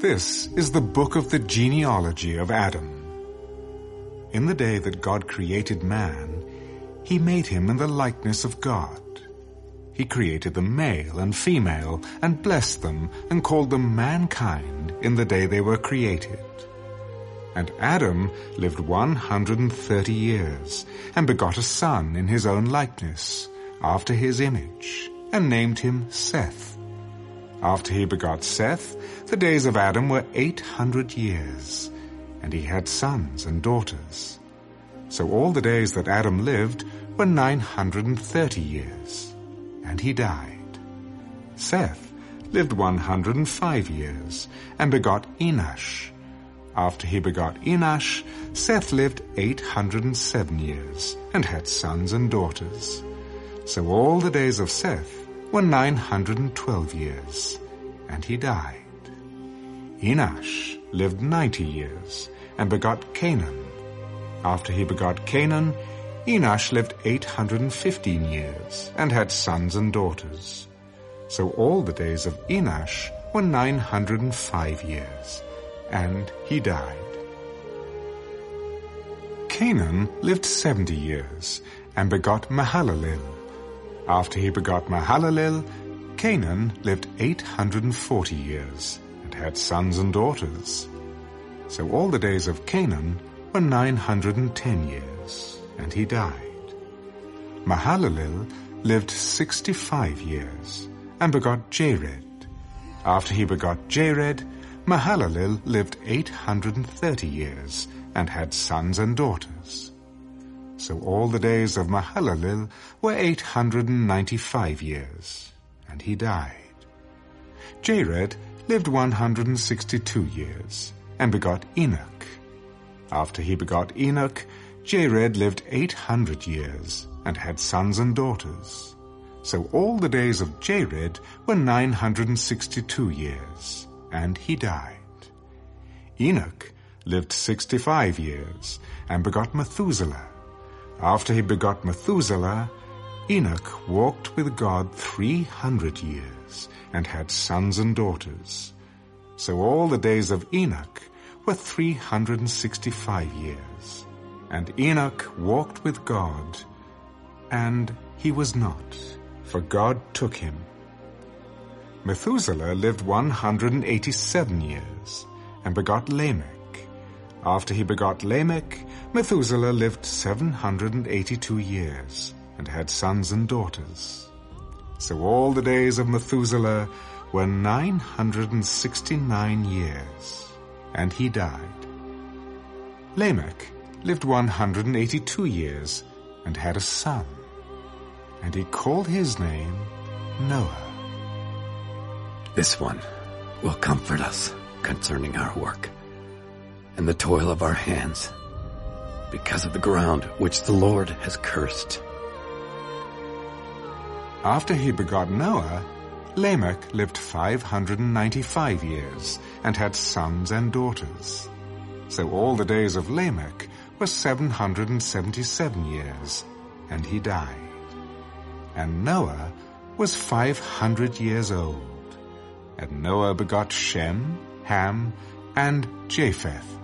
This is the book of the genealogy of Adam. In the day that God created man, he made him in the likeness of God. He created them male and female, and blessed them, and called them mankind in the day they were created. And Adam lived one hundred and thirty years, and begot a son in his own likeness, after his image, and named him Seth. After he begot Seth, the days of Adam were eight hundred years, and he had sons and daughters. So all the days that Adam lived were nine hundred and thirty years, and he died. Seth lived one hundred and five years, and begot Enosh. After he begot Enosh, Seth lived eight hundred and seven years, and had sons and daughters. So all the days of Seth were nine hundred and twelve years, and he died. Enosh lived ninety years, and begot Cainan. After he begot Cainan, Enosh lived eight hundred and fifteen years, and had sons and daughters. So all the days of Enosh were nine hundred and five years, and he died. Cainan lived seventy years, and begot Mahalalel. After he begot Mahalalel, Cainan lived eight hundred and forty years, and had sons and daughters. So all the days of Cainan were nine hundred and ten years, and he died. Mahalalel lived sixty-five years, and begot Jared. After he begot Jared, Mahalalel lived eight hundred and thirty years, and had sons and daughters. So all the days of Mahalalel were eight hundred and ninety-five years, and he died. Jared lived one hundred and sixty-two years, and begot Enoch. After he begot Enoch, Jared lived eight hundred years, and had sons and daughters. So all the days of Jared were nine hundred and sixty-two years, and he died. Enoch lived sixty-five years, and begot Methuselah. After he begot Methuselah, Enoch walked with God three hundred years, and had sons and daughters. So all the days of Enoch were three hundred and sixty-five years. And Enoch walked with God, and he was not, for God took him. Methuselah lived one hundred and eighty-seven years, and begot Lamech. After he begot Lamech, Methuselah lived seven hundred and eighty-two years, and had sons and daughters. So all the days of Methuselah were nine hundred and sixty-nine years, and he died. Lamech lived one hundred and eighty-two years, and had a son, and he called his name Noah. This one will comfort us concerning our work and the toil of our hands because of the ground which the Lord has cursed. After he begot Noah, Lamech lived five hundred and ninety-five years, and had sons and daughters. So all the days of Lamech were seven hundred and seventy-seven years, and he died. And Noah was five hundred years old. And Noah begot Shem, Ham, and Japheth.